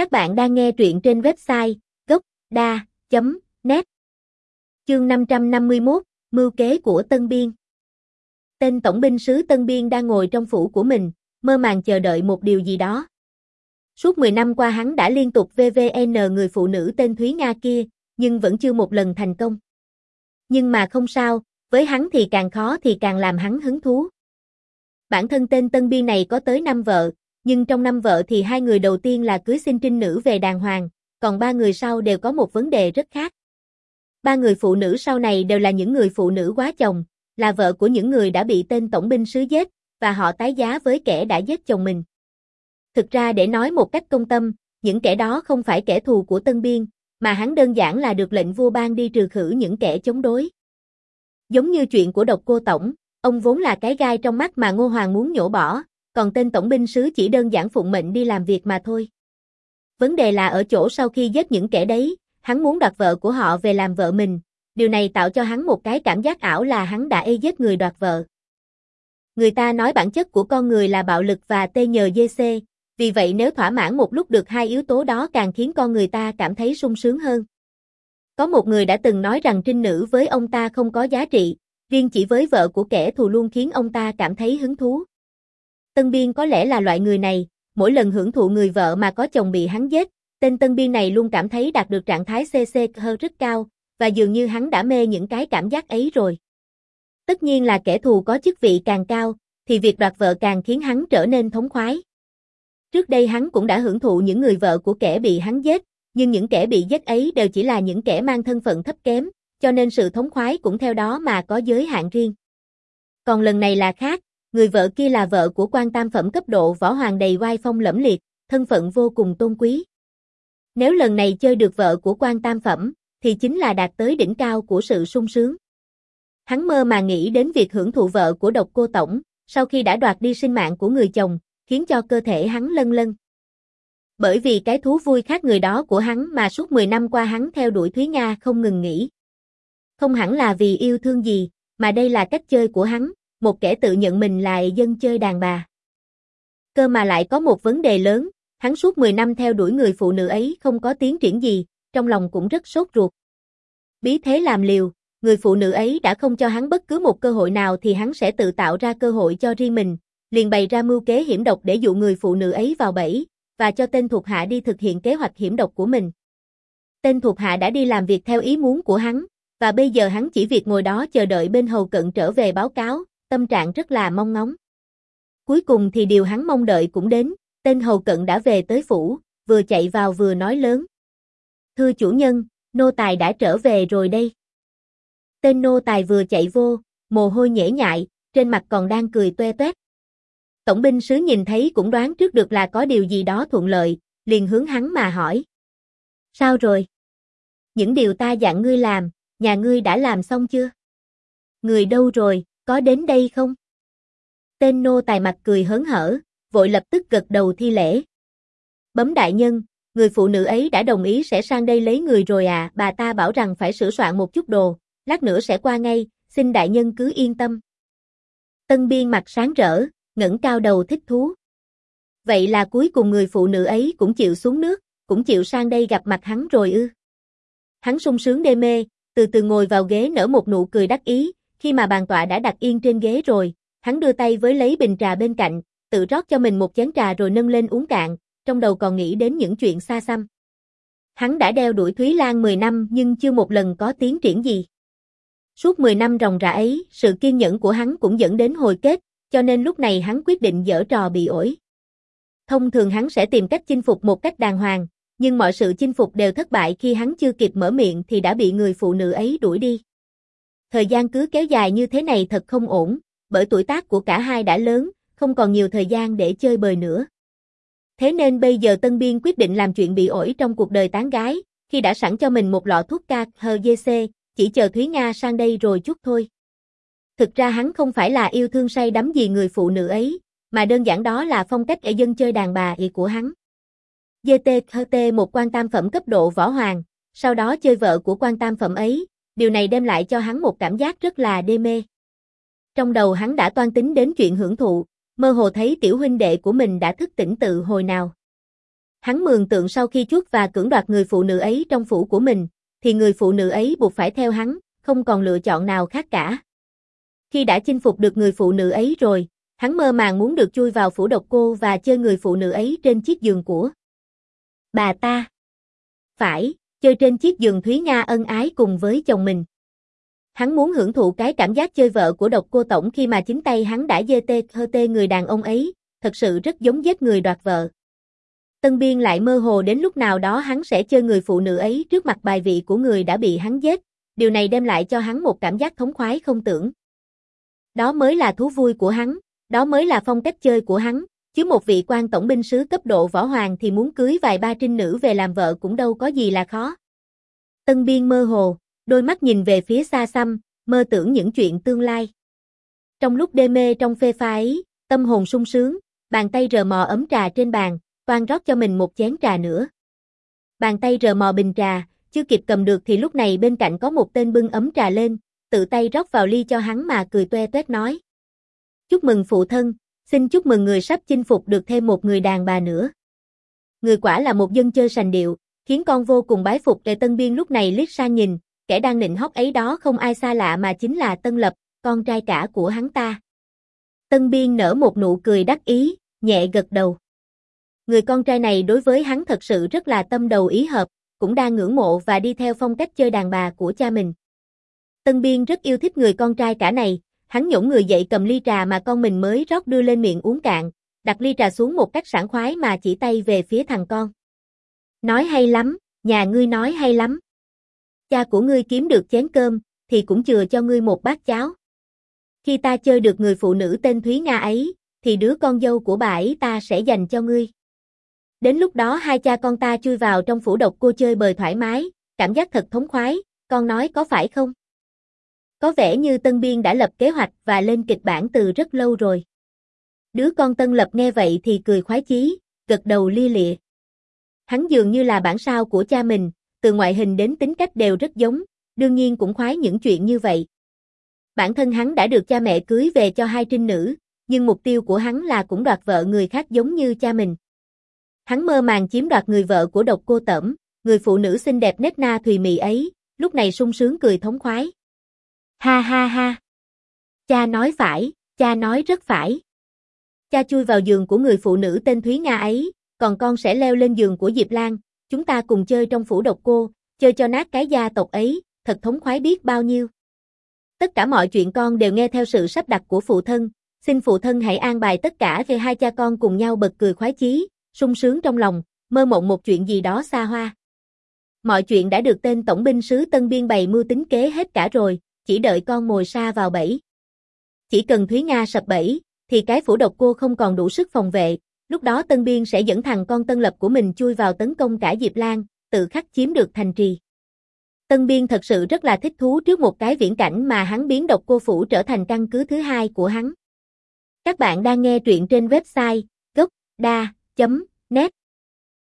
Các bạn đang nghe truyện trên website gốc.da.net Chương 551, Mưu kế của Tân Biên Tên Tổng binh sứ Tân Biên đang ngồi trong phủ của mình, mơ màng chờ đợi một điều gì đó. Suốt 10 năm qua hắn đã liên tục VVN người phụ nữ tên Thúy Nga kia, nhưng vẫn chưa một lần thành công. Nhưng mà không sao, với hắn thì càng khó thì càng làm hắn hứng thú. Bản thân tên Tân Biên này có tới 5 vợ, nhưng trong năm vợ thì hai người đầu tiên là cưới xin trinh nữ về đàng hoàng, còn ba người sau đều có một vấn đề rất khác. Ba người phụ nữ sau này đều là những người phụ nữ quá chồng, là vợ của những người đã bị tên tổng binh sứ giết, và họ tái giá với kẻ đã giết chồng mình. Thực ra để nói một cách công tâm, những kẻ đó không phải kẻ thù của Tân Biên, mà hắn đơn giản là được lệnh vua ban đi trừ khử những kẻ chống đối. Giống như chuyện của độc cô Tổng, ông vốn là cái gai trong mắt mà Ngô Hoàng muốn nhổ bỏ, còn tên tổng binh sứ chỉ đơn giản phụng mệnh đi làm việc mà thôi. Vấn đề là ở chỗ sau khi giết những kẻ đấy, hắn muốn đoạt vợ của họ về làm vợ mình, điều này tạo cho hắn một cái cảm giác ảo là hắn đã ê giết người đoạt vợ. Người ta nói bản chất của con người là bạo lực và tê nhờ dc, vì vậy nếu thỏa mãn một lúc được hai yếu tố đó càng khiến con người ta cảm thấy sung sướng hơn. Có một người đã từng nói rằng trinh nữ với ông ta không có giá trị, riêng chỉ với vợ của kẻ thù luôn khiến ông ta cảm thấy hứng thú. Tân Biên có lẽ là loại người này, mỗi lần hưởng thụ người vợ mà có chồng bị hắn giết, tên Tân Biên này luôn cảm thấy đạt được trạng thái CC hơn rất cao, và dường như hắn đã mê những cái cảm giác ấy rồi. Tất nhiên là kẻ thù có chức vị càng cao, thì việc đoạt vợ càng khiến hắn trở nên thống khoái. Trước đây hắn cũng đã hưởng thụ những người vợ của kẻ bị hắn giết, nhưng những kẻ bị giết ấy đều chỉ là những kẻ mang thân phận thấp kém, cho nên sự thống khoái cũng theo đó mà có giới hạn riêng. Còn lần này là khác, người vợ kia là vợ của quan tam phẩm cấp độ võ hoàng đầy oai phong lẫm liệt, thân phận vô cùng tôn quý. Nếu lần này chơi được vợ của quan tam phẩm, thì chính là đạt tới đỉnh cao của sự sung sướng. Hắn mơ mà nghĩ đến việc hưởng thụ vợ của độc cô tổng, sau khi đã đoạt đi sinh mạng của người chồng, khiến cho cơ thể hắn lân lân. Bởi vì cái thú vui khác người đó của hắn mà suốt 10 năm qua hắn theo đuổi Thúy Nga không ngừng nghỉ. Không hẳn là vì yêu thương gì, mà đây là cách chơi của hắn, một kẻ tự nhận mình là dân chơi đàn bà. Cơ mà lại có một vấn đề lớn, hắn suốt 10 năm theo đuổi người phụ nữ ấy không có tiến triển gì, trong lòng cũng rất sốt ruột. Bí thế làm liều, người phụ nữ ấy đã không cho hắn bất cứ một cơ hội nào thì hắn sẽ tự tạo ra cơ hội cho riêng mình, liền bày ra mưu kế hiểm độc để dụ người phụ nữ ấy vào bẫy, và cho tên thuộc hạ đi thực hiện kế hoạch hiểm độc của mình. Tên thuộc hạ đã đi làm việc theo ý muốn của hắn, và bây giờ hắn chỉ việc ngồi đó chờ đợi bên hầu cận trở về báo cáo, tâm trạng rất là mong ngóng. Cuối cùng thì điều hắn mong đợi cũng đến, tên hầu cận đã về tới phủ, vừa chạy vào vừa nói lớn. Thưa chủ nhân, nô tài đã trở về rồi đây. Tên nô tài vừa chạy vô, mồ hôi nhễ nhại, trên mặt còn đang cười toe toét. Tổng binh sứ nhìn thấy cũng đoán trước được là có điều gì đó thuận lợi, liền hướng hắn mà hỏi. Sao rồi? Những điều ta dặn ngươi làm, nhà ngươi đã làm xong chưa? Người đâu rồi, có đến đây không? Tên nô tài mặt cười hớn hở, vội lập tức gật đầu thi lễ. Bấm đại nhân, người phụ nữ ấy đã đồng ý sẽ sang đây lấy người rồi à, bà ta bảo rằng phải sửa soạn một chút đồ, lát nữa sẽ qua ngay, xin đại nhân cứ yên tâm. Tân biên mặt sáng rỡ, ngẩng cao đầu thích thú. Vậy là cuối cùng người phụ nữ ấy cũng chịu xuống nước, cũng chịu sang đây gặp mặt hắn rồi ư. Hắn sung sướng đê mê, từ từ ngồi vào ghế nở một nụ cười đắc ý, khi mà bàn tọa đã đặt yên trên ghế rồi, hắn đưa tay với lấy bình trà bên cạnh, tự rót cho mình một chén trà rồi nâng lên uống cạn, trong đầu còn nghĩ đến những chuyện xa xăm. Hắn đã đeo đuổi Thúy Lan 10 năm nhưng chưa một lần có tiến triển gì. Suốt 10 năm ròng rã ấy, sự kiên nhẫn của hắn cũng dẫn đến hồi kết, cho nên lúc này hắn quyết định dở trò bị ổi. Thông thường hắn sẽ tìm cách chinh phục một cách đàng hoàng, nhưng mọi sự chinh phục đều thất bại khi hắn chưa kịp mở miệng thì đã bị người phụ nữ ấy đuổi đi. Thời gian cứ kéo dài như thế này thật không ổn, bởi tuổi tác của cả hai đã lớn, không còn nhiều thời gian để chơi bời nữa. Thế nên bây giờ Tân Biên quyết định làm chuyện bị ổi trong cuộc đời tán gái, khi đã sẵn cho mình một lọ thuốc ca chỉ chờ Thúy Nga sang đây rồi chút thôi. Thực ra hắn không phải là yêu thương say đắm gì người phụ nữ ấy, mà đơn giản đó là phong cách ở dân chơi đàn bà ý của hắn. GT một quan tam phẩm cấp độ võ hoàng, sau đó chơi vợ của quan tam phẩm ấy, điều này đem lại cho hắn một cảm giác rất là đê mê. Trong đầu hắn đã toan tính đến chuyện hưởng thụ, mơ hồ thấy tiểu huynh đệ của mình đã thức tỉnh tự hồi nào. Hắn mường tượng sau khi chuốt và cưỡng đoạt người phụ nữ ấy trong phủ của mình, thì người phụ nữ ấy buộc phải theo hắn, không còn lựa chọn nào khác cả. Khi đã chinh phục được người phụ nữ ấy rồi, hắn mơ màng muốn được chui vào phủ độc cô và chơi người phụ nữ ấy trên chiếc giường của bà ta. Phải, chơi trên chiếc giường Thúy Nga ân ái cùng với chồng mình. Hắn muốn hưởng thụ cái cảm giác chơi vợ của độc cô tổng khi mà chính tay hắn đã dê tê hơ tê người đàn ông ấy, thật sự rất giống giết người đoạt vợ. Tân Biên lại mơ hồ đến lúc nào đó hắn sẽ chơi người phụ nữ ấy trước mặt bài vị của người đã bị hắn giết, điều này đem lại cho hắn một cảm giác thống khoái không tưởng. Đó mới là thú vui của hắn, đó mới là phong cách chơi của hắn, chứ một vị quan tổng binh sứ cấp độ võ hoàng thì muốn cưới vài ba trinh nữ về làm vợ cũng đâu có gì là khó. Tân Biên mơ hồ, đôi mắt nhìn về phía xa xăm, mơ tưởng những chuyện tương lai. Trong lúc đê mê trong phê pha ấy, tâm hồn sung sướng, bàn tay rờ mò ấm trà trên bàn, toan rót cho mình một chén trà nữa. Bàn tay rờ mò bình trà, chưa kịp cầm được thì lúc này bên cạnh có một tên bưng ấm trà lên, tự tay rót vào ly cho hắn mà cười toe toét nói. Chúc mừng phụ thân, xin chúc mừng người sắp chinh phục được thêm một người đàn bà nữa. Người quả là một dân chơi sành điệu, khiến con vô cùng bái phục để Tân Biên lúc này liếc sang nhìn, kẻ đang nịnh hót ấy đó không ai xa lạ mà chính là Tân Lập, con trai cả của hắn ta. Tân Biên nở một nụ cười đắc ý, nhẹ gật đầu. Người con trai này đối với hắn thật sự rất là tâm đầu ý hợp, cũng đang ngưỡng mộ và đi theo phong cách chơi đàn bà của cha mình. Tân Biên rất yêu thích người con trai cả này, hắn nhổn người dậy cầm ly trà mà con mình mới rót đưa lên miệng uống cạn, đặt ly trà xuống một cách sảng khoái mà chỉ tay về phía thằng con. Nói hay lắm, nhà ngươi nói hay lắm. Cha của ngươi kiếm được chén cơm, thì cũng chừa cho ngươi một bát cháo. Khi ta chơi được người phụ nữ tên Thúy Nga ấy, thì đứa con dâu của bà ấy ta sẽ dành cho ngươi. Đến lúc đó hai cha con ta chui vào trong phủ độc cô chơi bời thoải mái, cảm giác thật thống khoái, con nói có phải không? Có vẻ như Tân Biên đã lập kế hoạch và lên kịch bản từ rất lâu rồi. Đứa con Tân Lập nghe vậy thì cười khoái chí, gật đầu lia lịa. Hắn dường như là bản sao của cha mình, từ ngoại hình đến tính cách đều rất giống, đương nhiên cũng khoái những chuyện như vậy. Bản thân hắn đã được cha mẹ cưới về cho hai trinh nữ, nhưng mục tiêu của hắn là cũng đoạt vợ người khác giống như cha mình. Hắn mơ màng chiếm đoạt người vợ của độc cô tẩm, người phụ nữ xinh đẹp nết na thùy mị ấy, lúc này sung sướng cười thống khoái. Ha ha ha. Cha nói phải, cha nói rất phải. Cha chui vào giường của người phụ nữ tên Thúy Nga ấy, còn con sẽ leo lên giường của Diệp Lan, chúng ta cùng chơi trong phủ độc cô, chơi cho nát cái gia tộc ấy, thật thống khoái biết bao nhiêu. Tất cả mọi chuyện con đều nghe theo sự sắp đặt của phụ thân, xin phụ thân hãy an bài tất cả về hai cha con cùng nhau bật cười khoái chí, sung sướng trong lòng, mơ mộng một chuyện gì đó xa hoa. Mọi chuyện đã được tên tổng binh sứ Tân Biên bày mưu tính kế hết cả rồi, chỉ đợi con mồi sa vào bẫy. Chỉ cần Thúy Nga sập bẫy, thì cái phủ độc cô không còn đủ sức phòng vệ, lúc đó Tân Biên sẽ dẫn thằng con Tân Lập của mình chui vào tấn công cả Diệp Lan, tự khắc chiếm được thành trì. Tân Biên thật sự rất là thích thú trước một cái viễn cảnh mà hắn biến độc cô phủ trở thành căn cứ thứ hai của hắn. Các bạn đang nghe truyện trên website gocda.net